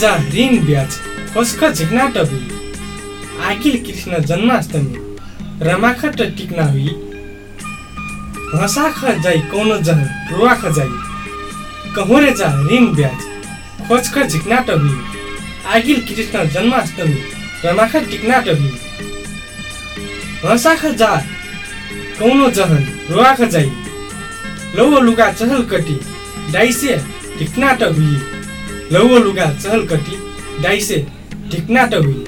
जा ऋण ब्याज खस्क झिक्ना टबी। आखिल कृष्ण जन्माष्टमी रमाखट टिक्ना हुई। हँसाख जाई कौन जहन रुवाख जाई कहोरे जा ऋण ब्याज खोजख झिक्ना टबी। आगिल कृष्ण जन्माष्टमी रमाख टिक्ना टबी। हँसाख जा कौनो जहन रुवाख जाई लौ लुगा चहल कटी डाइसे टिक्ना टबी। लौ लुगा चहल कटी डाइसे टिक्ना टबी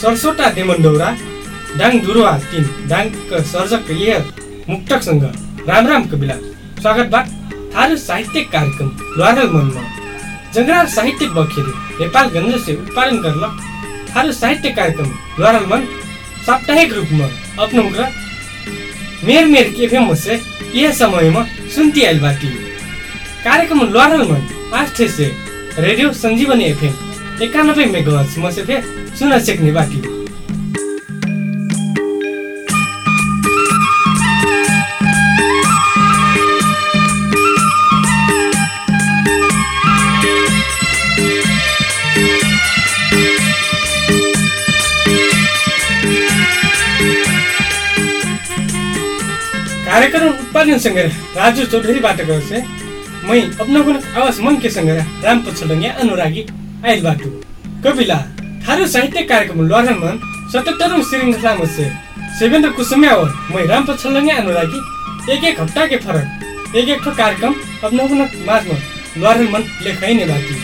सरसोटा डेमनडौरा डाङ डुरुवा तिन डाङका सर्जक यह मुक्तकसँग राम राम कविला स्वागत बा थारू साहित्यिक कार्यक्रम ल्वारल मनमा। जङ्गरार साहित्यिक बखेरी नेपालगञ्ज से उत्पादन गर्न थारू साहित्य कार्यक्रम ल्वारल मन साप्ताहिक रूपमा र मेर मेर एफएम से यह समयमा सुन्ती बाटी कार्यक्रम ल्वारल मन से रेडियो सञ्जीवनी एफएम एकानब्बे मेगाहर्ज म से फे सुन सक्ने बाटी कार्यक्रम उत्पादन सङ्ग्रह राजु चौधरीबाट गर्छ। मै अपनाउन आवाज मन के सङ्ग्रह राम पछलङ्गे अनुरागी आइल बाटु कविला थारू साहित्य कार्यक्रम लहरन मन सतहत्तरौँ श्रृङ्खलामा से सेवेन्द्र कुसुम्या हो मै राम पछलङ्गे अनुरागी। एक एक हप्ता के फरक एक एक ठो कार्यक्रम अपनाउन माझमा लहरन मन लेखाइने बाटी।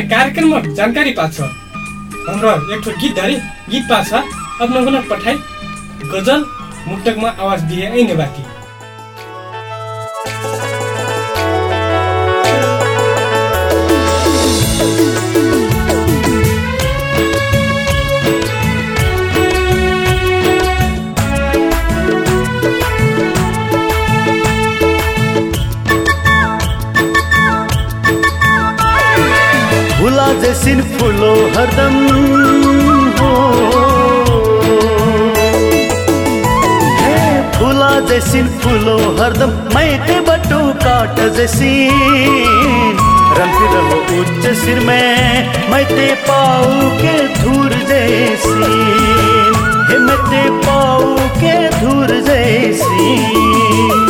यह कार्यक्रममा जानकारी पाछ। हाम्रो एक ठो गीत धरी गीत पाछ। आफ्नो पठाइ गजल मुक्तकमा आवाज दिए ऐने बाटी जैसिन फुलो हरदम हो। फुला जैसिन फुलो हरदम मैटे बटू काट जैसीन रंग रहो उच्च सिर में मैते पाऊ के धूर जैसी। हे मैते पाऊ के धूर जैसी।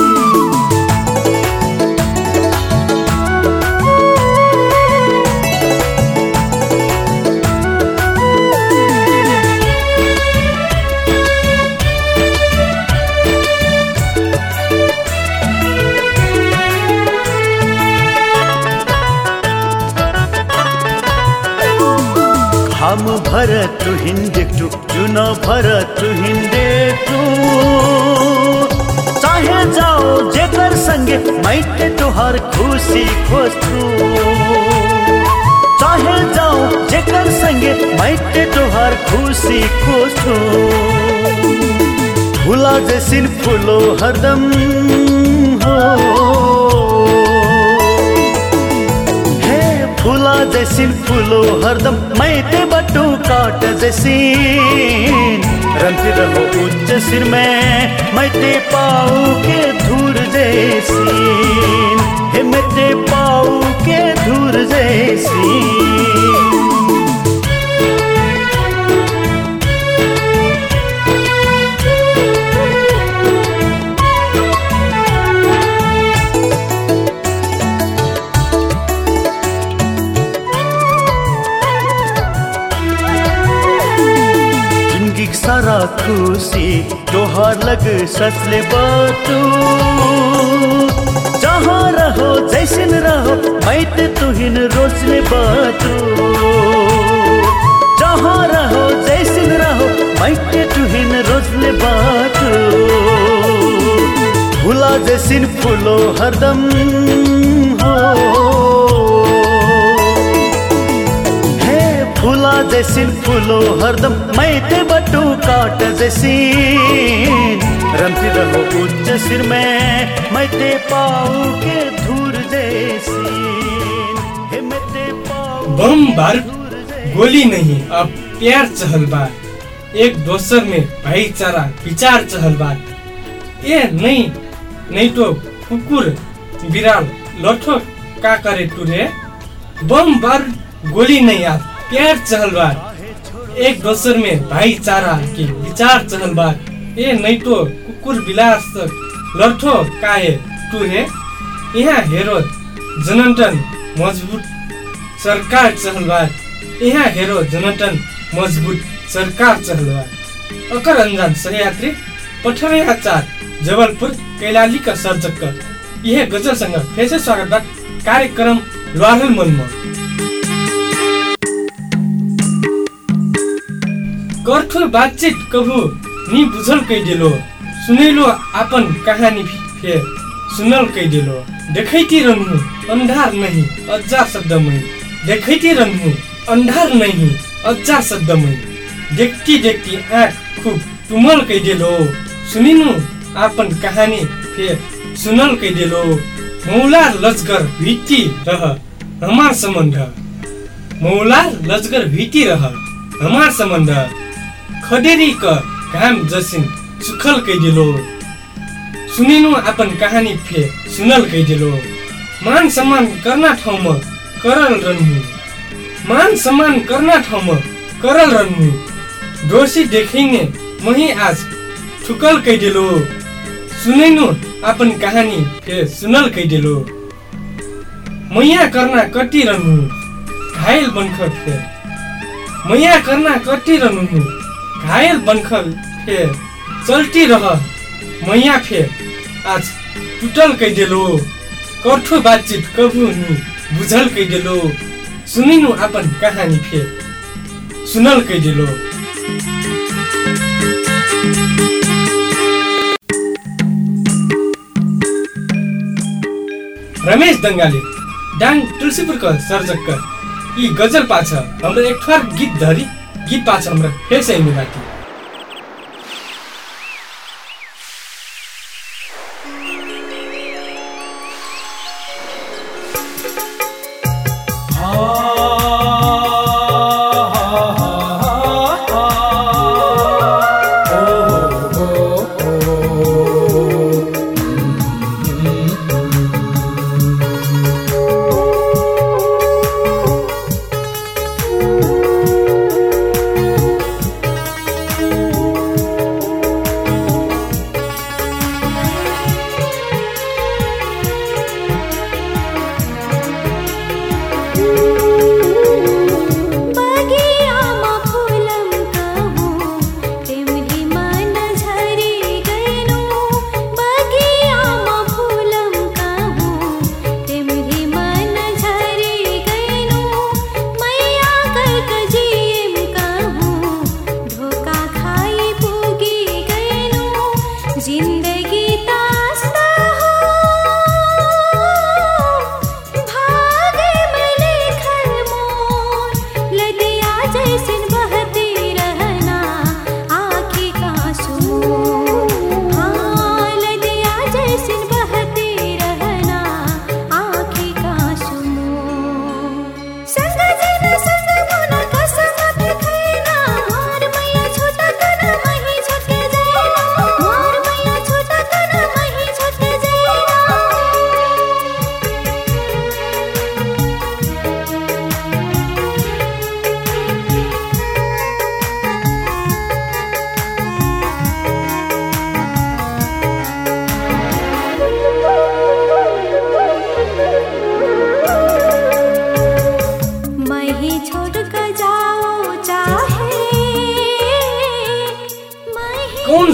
हम भरत हिंदे टू चुन भरत हिंदे टू चाहे जाओ जेकर संगे मैटे तुहार खुशी खोजू। चाहे जाओ जेकर संगे मैटे तुहार खुशी खोजू। फूला जैसिन फूलो हरदम हे। जैसिन फूलो हरदम मैं ते बटू काट जैसीन रंगती रहो उच्च सिर में मैं ते पाऊ के धूर जैसी। हे मैं ते पाऊ के धूर जैसीन खुशी तोहार लग ससले बातू। जहाँ रहो जैसन रहो मैत तुहिन रोजले बातू। जहाँ रहो जैसन रहो मैत तुहिन रोजले बातू। भूला जैसिन फुलो हरदम हो। फुला जैसिन फुलो हरदम मैते बटू काट जैसिन रमती रहो उच्च सिर में मैते पाऊ के धूर जैसिन हे मैते पाऊ बम बारूद गोली नहीं अब प्यार चहल बात एक दोसर में भाईचारा विचार चहल बात ये नहीं नहीं तो कुकुर बिराल लठो का करे टूरे बम बारूद गोली नहीं अब प्यार चहल बात एक दोसर में भाईचारा के विचार चहल बात ये नहीं तो कुकुर बिलास लठो काहे टूरे यहाँ हेरो जनन्टन मजबुत सरकार चहलबाद यहाँ हेरो जनटन मजबुत सरकार चहलबाद अकर अन्जान सहयात्री पठरया चार जबलपुर कैलालीका सर्जक यह गजलसँग फेरि स्वागत कार्यक्रम लहल मनमा कठोर बातचीत कभू नि बुझल कहि दिलो सुनैलो आपन कहानी फेर सुनल कहि दिलो देखैती रहनु अन्धार नहीं अज्जा शब्दमै। देखैती रहनु अन्धार नहीं अज्जा शब्दमै। देखती देखती आँख खूब तुमल कहि दिलो सुनिनु आपन कहानी फेर सुनल कहि दिलो मौला लजगर भित्ती रह हमार सम्बन्ध। मौला लजगर भित्ती रह हमार सम्बन्ध। खडेरी क घाम जसिन सुखल कहि दिलो सुनिनु आपन कहानी फे सुनल कहि दिलो मान सम्मान करना ठाउँमा करल रहनु मान सम्मान करना ठाउँमा करल रहनु दोषी देखिने मही आज ठुकल कहि दिलो सुनिनु आपन कहानी फे सुनल कहि दिलो मैया करना कति रहनु घायल बनखर फेर मैया करना कति रहनु घायल बनखर फेर चल्ती रह मैया फेर आज टुटल कहि दिलो। कठो बातचीत कभू नि बुझल कहि दिलो। सुनिनु आपन कहानी फेर सुनल कहि दिलो। रमेश दङ्गाले डाङ तुलसीपुरको सर्जक यी गजल पाछ हाम्रो एक ठर गीत धरी। पाछ हाम्रो। फेरि बगियामा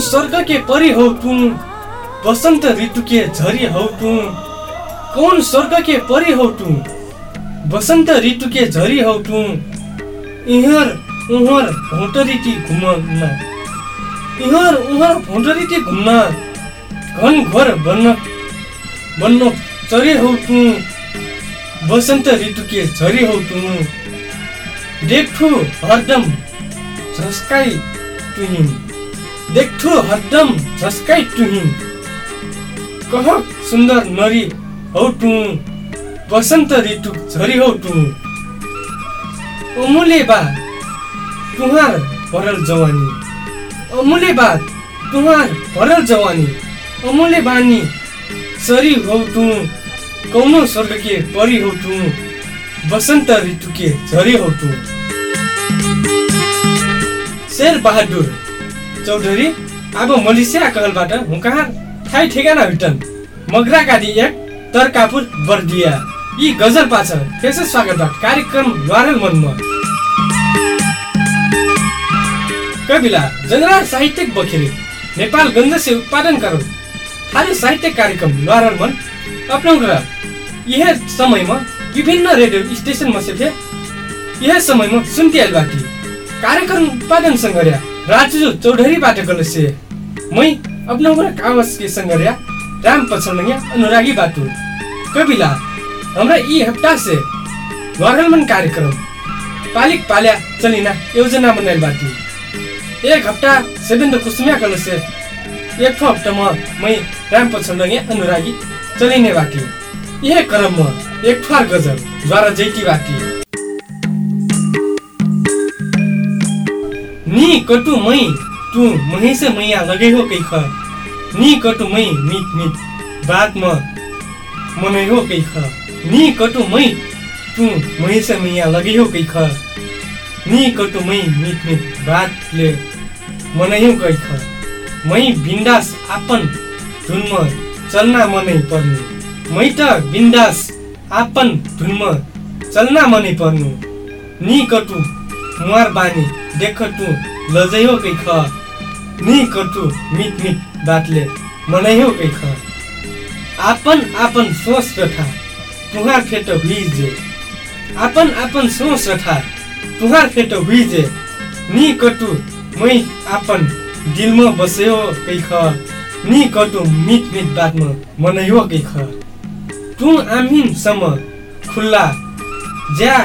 स्वर्ग के परी हौ तुम बसंत ऋतु के झरी हौ तुम। कौन स्वर्ग के परी हौ तुम बसंत ऋतु के झरी हौ तुम। इहर उहर भौटरीटी घुम्न इहर उहर भौटरीटी घुम्न घन घोर बन्न बन्नो चरे हौ तु बसन्त ऋतुके झरी हौ तु देखु हरदम झस्काई तुहिन। देखु हरदम झस्काई तुहिन कह सुन्दर नरी हौ तु बसन्त ऋतु झरी हौ तु अमुले बा तुहार भरल जवानी। अमुले बा तुहार भरल जवानी। अमुले बानी सरी हौ तु कौनो स्वर्गके परी हौ तु बसन्त ऋतुके झरी हौ तु शेर बहादुर चौधरी अब मलेसिया कहलबाट हुँकार थाई ठेगाना हुटन मगरा गाडी एक तरकापुर बर्दिया। यी गजल पाछ त्यसै स्वागत कार्यक्रम द्वारल मनमा। कविला जनरा साहित्यिक बखेरी नेपाल गंज से उत्पादन करो थारू साहित्य कार्यक्रम द्वारल मन अपनाउन यह समयमा विभिन्न रेडियो स्टेसनमा से थे यह समयमा सुन्ती आइलबाटी कार्यक्रम उत्पादन सङ्गर्या राजु चौधरीबाट गलसे मै अपनाउन कावस के सङ्गर्या राम पछौडङ्या अनुरागी बाटु कविला हाम्रा यी हप्ता से द्वारलमन कार्यक्रम। पालिक पाल्या चलिना योजना बनाइल बाटी। एक हप्ता सेवेन्द्र कुसुमिया कलसे एक ठो हप्तामा मै राम पछौडङ्या अनुरागी चलिने बाटी। यह क्रममा एक ठुवार गजल द्वारा जैती बाटी। कटु मै तु महेश मैया लगै हो कै नी कटु मै मित मित बात म मनै हो कै नी कटु मै तु महेश मैया लगै हो कै नी कटु मै मित मित बातले मनै हो कै मै बिन्दास आपन धुनमा चल्ना मनै पर्नु। मै त बिन्दास आपन धुनमा चल्ना मनै पर्नु। नी कटु मुहार बानी देख तु लजै हो कै ख नी कटु मिट मिट बातले मनै हो कै ख आपन आपन सोच रथा तुहार फेट हुइजे आपन आपन सोच रथा तुहार फेट हुइजे नी कटु मै आपन दिलमा बस्यो कै ख नी कटु मिट मिट बातमा मनै हो कै ख तु आमिनसम्म खुल्ला ज्या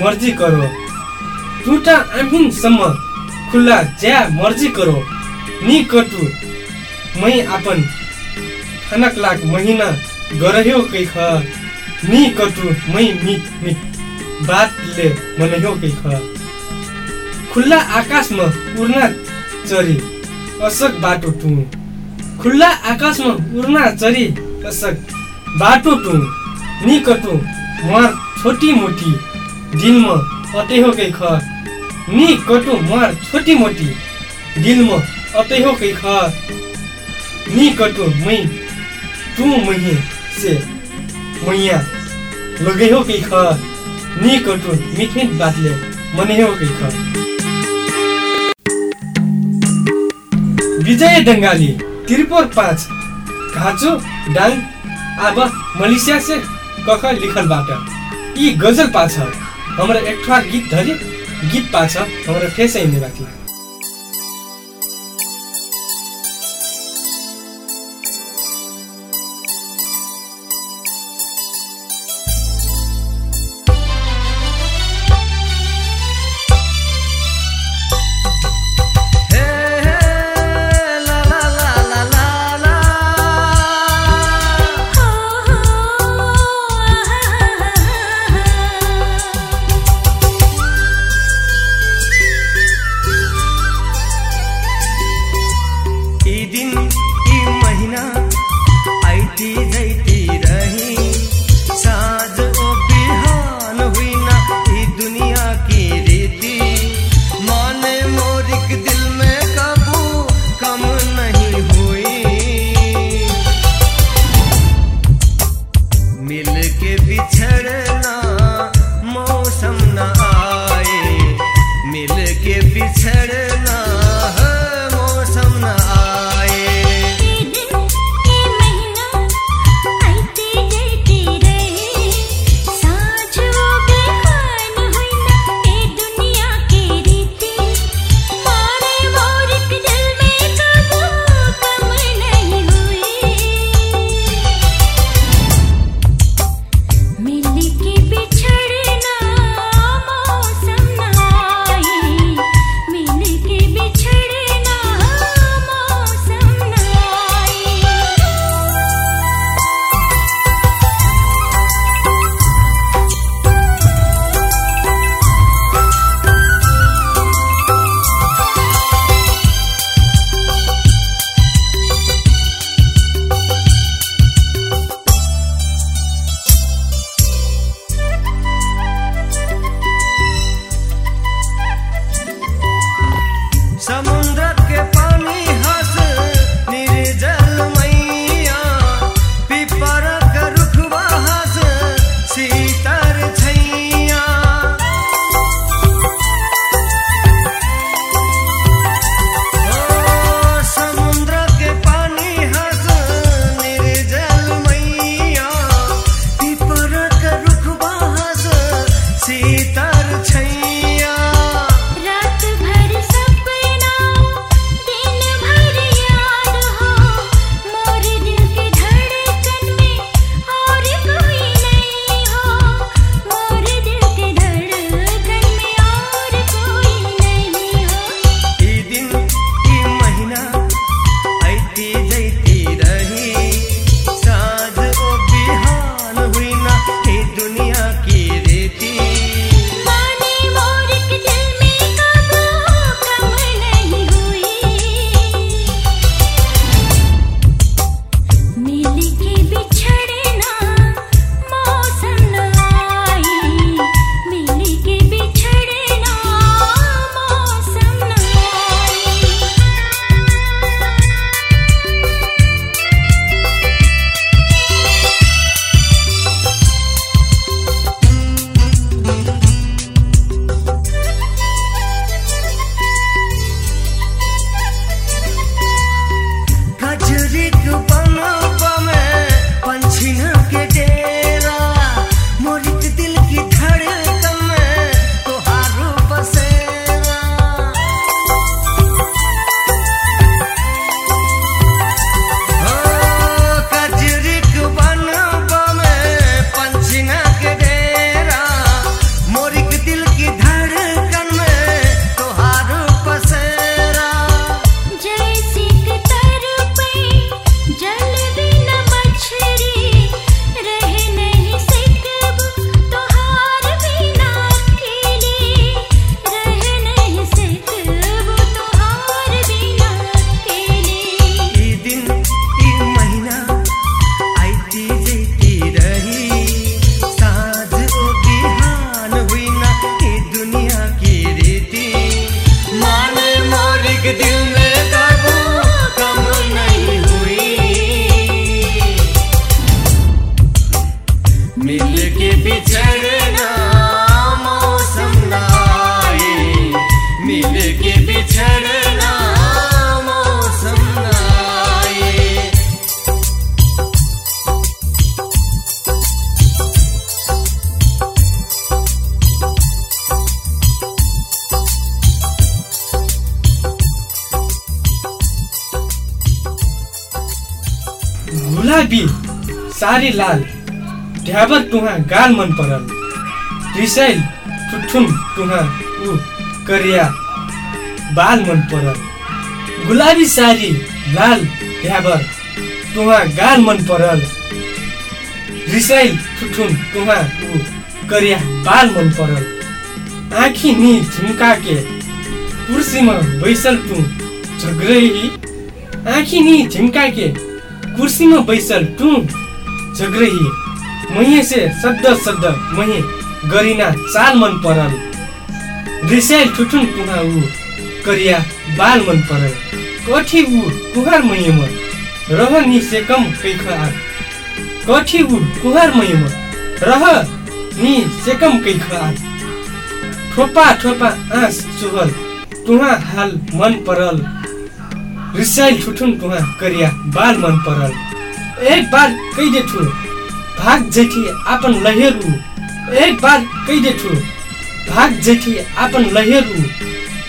मर्जी करो। टुटा आमिनसम्म खुल्ला ज्या मर्जी करो। नि कटु। मै आपन खानक लाख महिना गरह्यो कै ख। नि कटु मै मिट मिट बातले मनह्यो कै ख। खुल्ला आकाशमा उड्ना चरी असक बाटो टु खुल्ला आकाशमा उड्ना चरी असक बाटो टु नि कटु मार छोटी मोटी दिलमा अतै हो कै ख। नि कटु मार छोटी मोटी। दिलमा अतै हो कै ख नि कटु मै तू मही से मैया। लगे हो कै ख नि कटु मिठ बातले मने हो कै ख विजय डङ्गाली त्रिपुर पाँच। घाचो डाङ अब मलेसिया से कख लिखलबाट। यी गजल पाछ। हाम्रो एक गीत धरि। गीत पाछ हाम्रो फेसै हिँड्ने बाँकी बिछड़ना मिल के बिछड़ना मौसम नाए गुलाबी सारी लाल। ढ्याबर टुहा गाल मन परल। रिसाइल ठुठुन टुहा उ करिया बाल मन परल। गुलाबी सारी लाल ढ्याबर टुहा गाल मन परल। रिसाइल ठुठुन टुहा उ करिया बाल मन परल। आँखी नि झुम्काके कुर्सीमा बैसल टु झग्रही। आँखी नि झिम्काके कुर्सीमा बैसल टु झग्रही। मही से सद्द सद्द मही गरिना चाल मन परल। रिसाइल ठुठुन कुहा उ करिया बाल मन परल। कठी उ कुहार महीमा रह नि सेकम कैख आ कठी उ कुहार महीमा रह नि सेकम कैख आ ठोपा ठोपा आँस चुहल तुहा हाल मन परल। रिसाइल ठुठुन तुहा करिया बाल मन परल। एक बार कही दे ठु भाग जेठी आपन लहेरु। एक बार कही दे ठु भाग जेठी आपन लहेरु।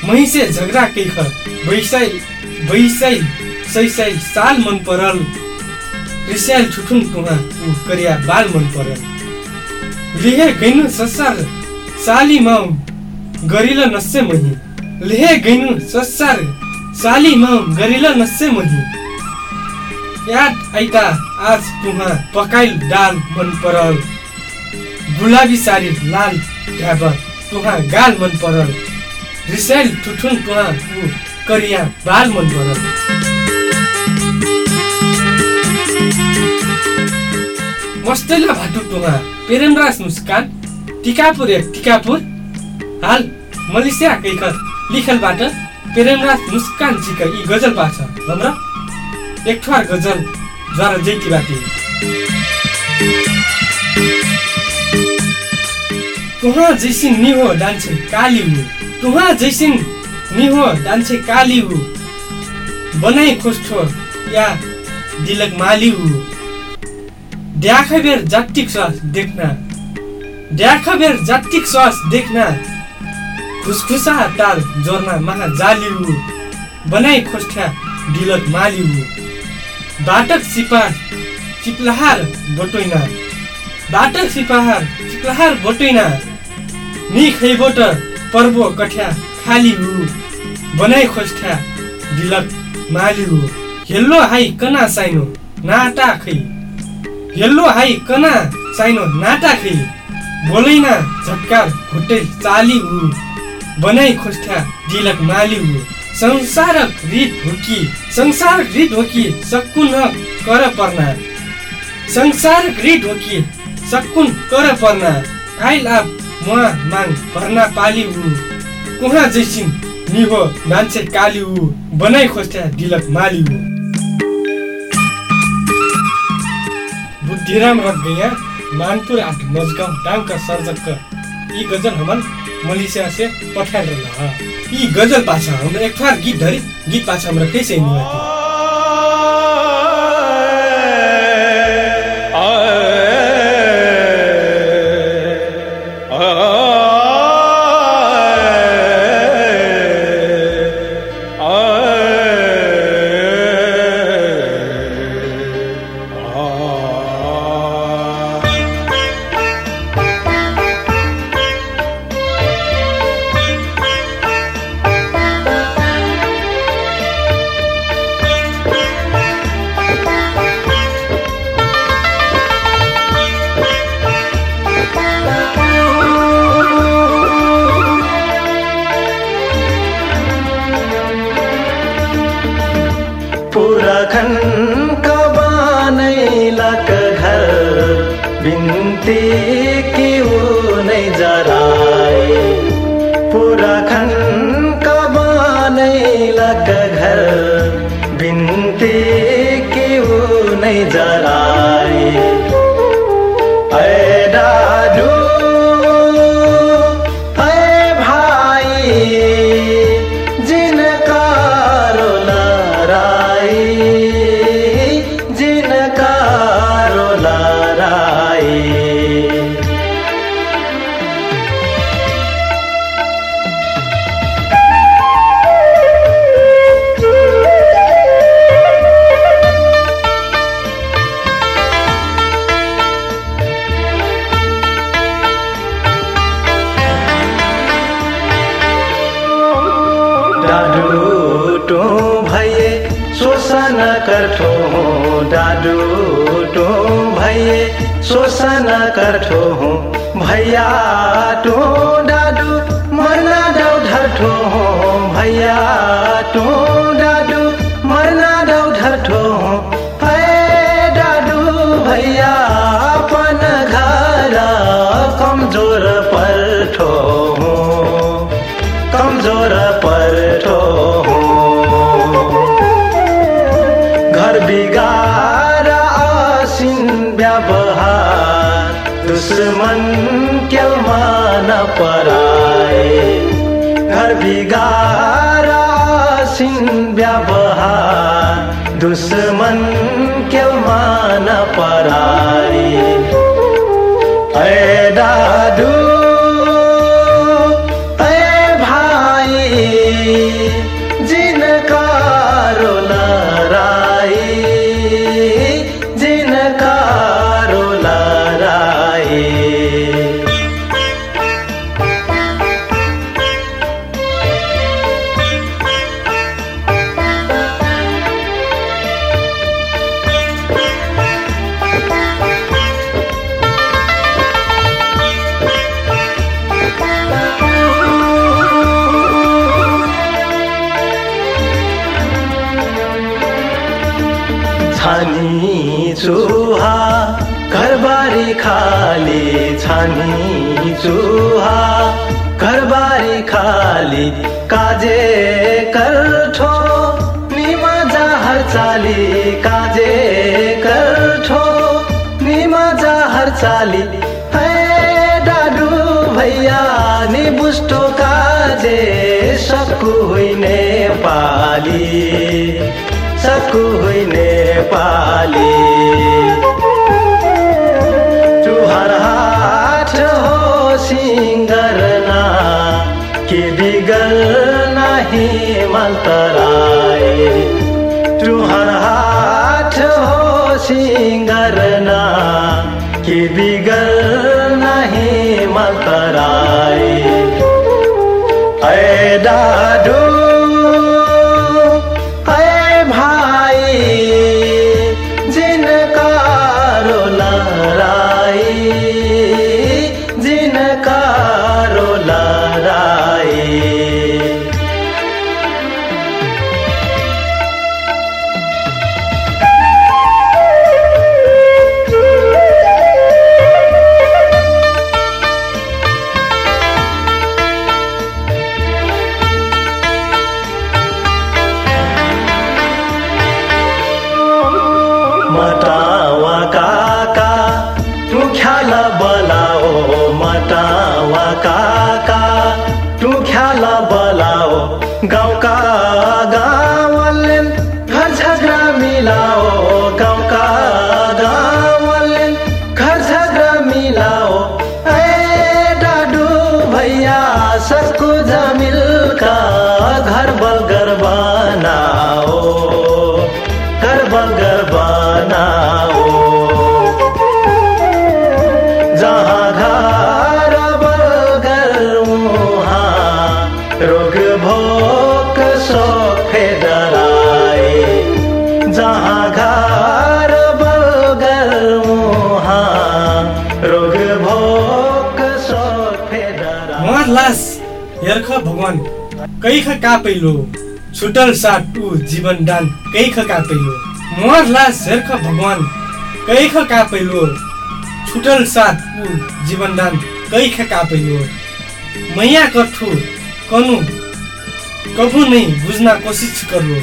मही से झगड़ा कैख बैसाइल बैसाइल सैसाइल साल मन परल। रिसाइल ठुठुन उ करिया बाल मन परल। लिहे गैनु ससार साली माउ गरिला नस्से मही। लेहे गैनु ससार साली माउ गरिला नस्से मही। याद आइता आज तुहा पकाइल दाल मन परल। गुलाबी सारी लाल ढ्याबर तुहा गाल मन परल। रिसाइल ठुठुन तुहा उ करिया बाल मन परल। मस्तैला भाटु टुहा प्रेमराज मुस्कान टिकापुर एक टिकापुर। हाल मलेसिया कैखर लिखलबाट प्रेमराज मुस्कान चिक यी गजल पाछ हाम्रो एक ठुवार गजल द्वारा जैती बाटी तुहा जैसिन निहो डान्से काली हु तुहा जैसिन निहो डान्से काली हु बनाई खोस्ठो या दिलक माली हु ड्याखबेर जाट्टिक श्वास देख्न ड्याखबेर जाट्टिक श्वास देख्न खुसखुसा टाल जोर्ना महा जालिउ बनाई खोस्ठा डिलक मालिउ बाटक सिपार चिप्लाहार बोटोइना। बाटक सिपाहार चिप्लाहार बोटोइना। नि खैबोट पर्बो कठ्या खाली हु। बनाई खोस्ठा डिलक मालिउ हेल्लो हाई कना साइनो नाटा खै। हेल्लो हाई कना साइनो नाटा खै। बोलैना झट्कार घुट्टै चाली हु। बनाई खोस्ठा दिलक माली हु। संसारक रित हो कि संसारक रित हो कि सकुन कर पर्ना। संसारक रित हो कि सकुन कर पर्ना। आइल आप मुहा माग भर्ना पाली हु कुहा जैसिन निहो मान्छे काली हु बनाई खोस्ठा दिलक माली हु बुद्धिराम रख गया मानपुर आठ मजगांव डांग का सर्जक यी गजल हमन मलेसिया से पठाएर रहा यी गजल पाछा हाम्रो एक ठुलो गीत धरी गीत पाछा हाम्रो त्यसै निवाती नहीं जराए। पुराखन कबानैला घर बिन्ती क्यों नहीं जराए। टो भैये शोषण करठो भैया टो डाडू मरना डौ धरठो भैया टो दुश्मन क्यों मान पराए घर बिगार आसिन व्यवहार दुश्मन क्यों मान पराए गाँव का हेर्ख भगवान कैख कापैलो छुटल साट ऊ जीवन दान कैख कापैलो उहाँ लास हेर्ख भगवान कैख कापैलो छुटल साथ ऊ जीवन दान कैख कापैलो मैया कठो कनु कभू नहीं बुझ्न कोसिस करो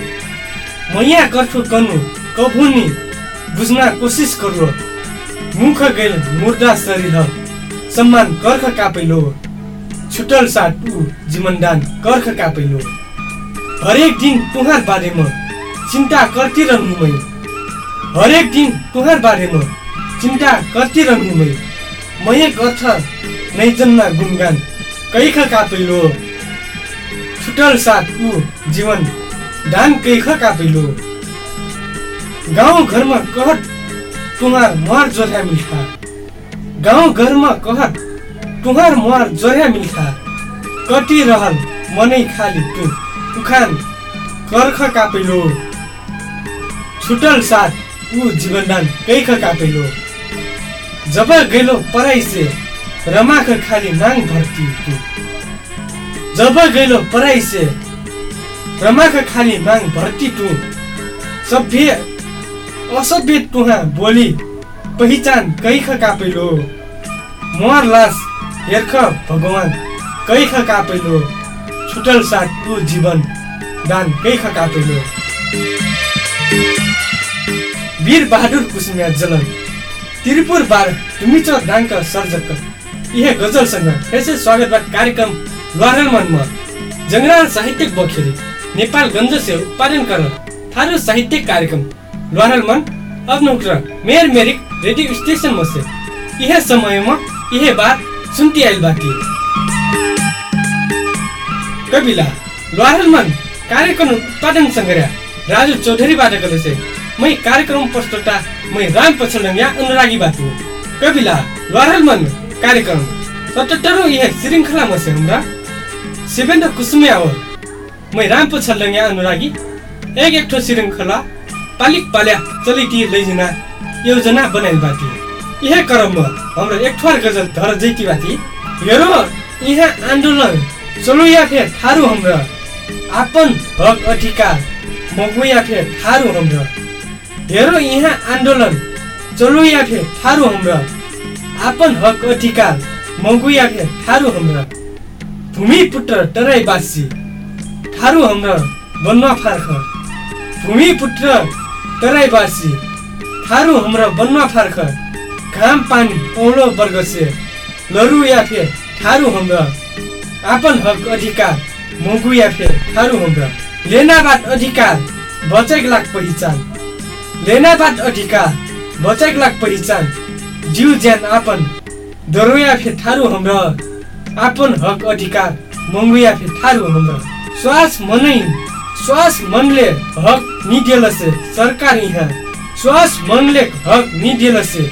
मैया कठो कनु कभू नहीं बुझ्न कोसिस करो मुख गैल मुर्दा शरीर सम्मान कर्ख कापैलो छुटल साट ऊ जीवनदान कर्ख कापैलो हरेक दिन तुहार बारेमा चिन्ता करतिरहनु मै हरेक दिन तुहार बारेमा चिन्ता करतिरहनु मै मये गर्छ नै जन्म गुणगान कैख कापैलो छुटल साथ ऊ जीवन दान कैख कापैलो गाउँ घरमा कहत तुहार मार जोर्या मिल्खा गाउँ घरमा कहत तुहार मार जोर्या मिल्खा। रहल मनै खाली तु। उखान कर्ख कापेलो। छुटल साथ ऊ जीवनदान कैख कापेलो। जब गेलो पराई से रमाख खाली नाङ भर्ती तू। जब गेलो पराई से रमाख खाली माग भर्ती तू। सभ्य असभ्य तुहा बोली पहिचान कैख कापेलो। मोर लास हेर्ख भगवान। कैख कापेलो। छुटल साथ तू जीवन। दान कैख कापेलो। वीर बहादुर कुसुमिया जनन त्रिपुर बार डुमिचो दाङ्क सर्जक। यह गजलसँग यसै स्वागतबाट कार्यक्रम लहरल मनमा। जङ्गलाल साहित्यिक बखेरी। नेपालगञ्ज से उत्पादन कर थारू साहित्यिक कार्यक्रम। लहरल मन अग्नुक्र मेयर मेरिक रेडियो स्टेशन में से यह समय में यह बात सुनती आइल बाटी कविला लहरल मन कार्यक्रम उत्पादन संग्रह राजू चौधरीबाट गलेसे मै कार्यक्रम प्रस्तुता मै राम पछलङ्या अनुरागी बाटु कविला लहरल मन कार्यक्रम। सतहत्तरौँ यह श्रृङ्खला में से हमरा शिवेन्द्र कुसुमिया हो। मै राम पछलङ्या अनुरागी। एक एक ठो श्रृङ्खला पालिक पाल्या चलिटी लैजना योजना बनाइल बाटी यह क्रममा हाम्रो एक ठोर गजल धर जैती बाटी हेरो यहाँ आन्दोलन। चलो या फेर थारू हाम्रो। आपन हक अधिकार। मगुया फेर थारू हाम्रो। हेरो यहाँ आन्दोलन। चलो या फेर थारू हाम्रो। आपन हक अधिकार। मगुया फेर थारू हाम्रो। भूमिपुत्र टराईवासी थारू हाम्रो। बन्वा फार्ख। भूमिपुत्र टराईवासी थारू हाम्रो बन्वा फार्ख। घाम पानी वर्ग से लरु या फेर थारू हाम्रो। आपन हक अधिकार मगु या फेर थारू हाम्रो। लेनाबाट अधिकार बचेक लाग पहिचान। लेनाबाट अधिकार बचेक लाग पहिचान। जिउ ज्यान आपन। दरोया फेर थारू हाम्रो। आपन हक अधिकार मङ्गुया फेर थारू हाम्रो। श्वास मनै श्वास मनले हक निदेल से सरकार यहाँ श्वास मनले हक निदेल से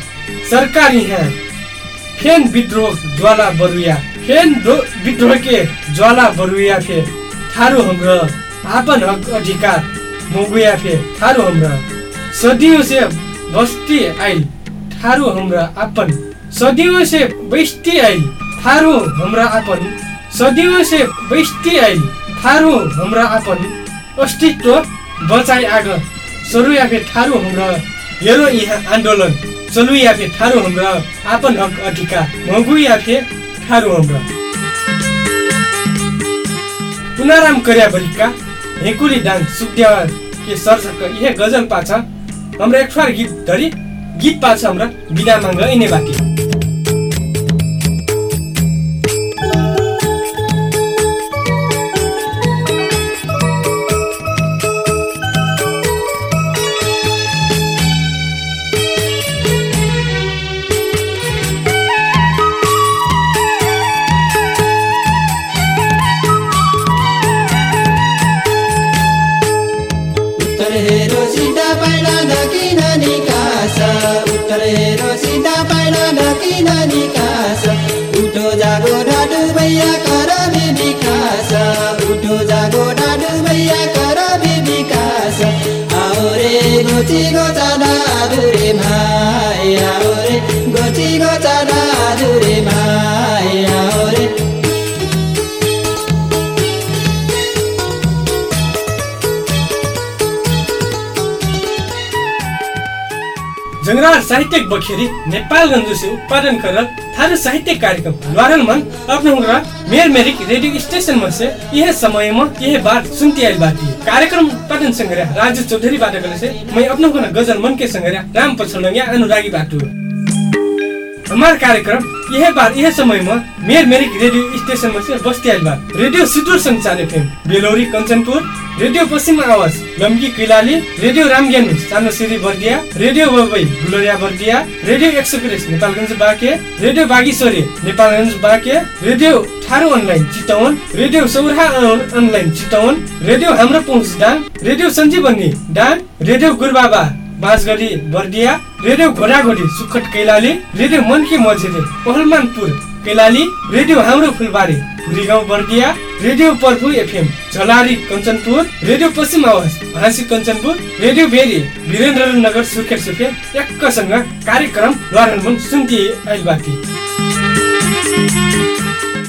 सरकार यहाँ फेन विद्रोह ज्वाला बरुया। फेन विद्रोह के ज्वाला बरुया फे थारू हाम्रो आपन हक अधिकार मगुया फे थारू हाम्रो सदियों से बस्ती आइल। थारू हमरा आपन सदियों से बैस्ती आइल। थारू हमरा आपन सदियों से बैस्ती आइल। थारू हमरा आपन अस्तित्व बचाइ आग। सरुया फे थारू हमरा हेरो यहाँ आन्दोलन। चलु या फे थारू हमरा आपन हक अधिकार मगु या फे थारू हमरा। पुनाराम कर्या बलिका हेकुली दान सुखदेवा के सर्जक यह गजल पाछ हमरा एक ठोर गीत धरी। गीत पाछ हमरा बिदा मांग इने बाटी। साहित्यिक बखेरी नेपालगंज से उत्पादन कर थारू साहित्यिक कार्यक्रम लॉरल मन अपने मेर मेरिक रेडियो स्टेशन में से यह समय में यह बात सुनती आई बात। कार्यक्रम उत्पादन संग्रह राजू चौधरी बात से मैं अपने गजल मन के संग्रह राम पछलंगिया अनुरागी बाटू। हमार कार्यक्रम यह बार यह समय में मेर मेरिक रेडियो स्टेशन में से बस्ती आइल बा रेडियो संचार एफएम बेलोरी कंचनपुर रेडियो पश्चिम आवाज लम्की कैलाली रेडियो रामज्ञान सानो सिरी Bardiya radio Babai Gulariya Bardiya radio express Nepalgunj Banke radio Bageshwari Nepalgunj Banke radio ठारो online Chitwan radio सौरा अनलाइन चितवन रेडियो हाम्रो पहुँच Dang radio Sanjeevani Dang radio Gurubaba Bansgadhi Bardiya radio घोडाघोडी सुखट Kailali radio मनकी मझेरे Pahalmanpur Kailali radio हाम्रो फुलबारी गाउँ बर्दिया रेडियो पर्फु एफएम झलारी कञ्चनपुर रेडियो पश्चिम आवाज भाँसी कञ्चनपुर रेडियो बेरी वीरेन्द्र नगर सुर्खेत सुर्खेत एकसँग कार्यक्रम लहरमन सुन्ती ऐलबाती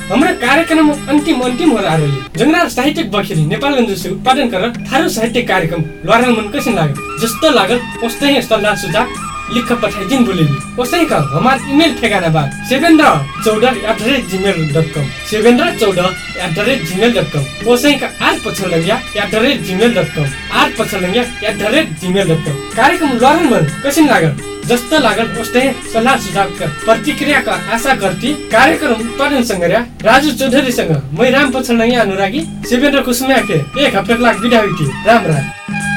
हाम्रो कार्यक्रम अन्तिम अन्तिम हो आरोली जङ्गरा साहित्यिक बखेरी नेपालगञ्ज से उत्पादन गरेर थारू साहित्यिक कार्यक्रम लहरल मन कैसे लाग्यो जस्तो लागल उस्तै सल्लाह सुझाव लिख पठाइदिन बोलेली उसै का हमार इमेल ठेगाना बा सेवेन्द्र चौध at the rate Gmail dot com Sevendra चौध at the rate Gmail dot com उसै का R पछलङ्ग्या at the rate Gmail dot com R पछलङ्ग्या at the rate Gmail dot com कार्यक्रम लहरल मन कैसे लाग्यो जस्तो लागल उस्तै सल्लाह सुझावका प्रतिक्रियाका आशा गर्थे कार्यक्रम उत्पादन सङ्ग्रह राजु चौधरीसँग। मै राम पछलङ्ग्या अनुरागी सेवेन्द्र कुसुम्याके। एक हप्ताको लागि बिदा हुन्थे राम राम।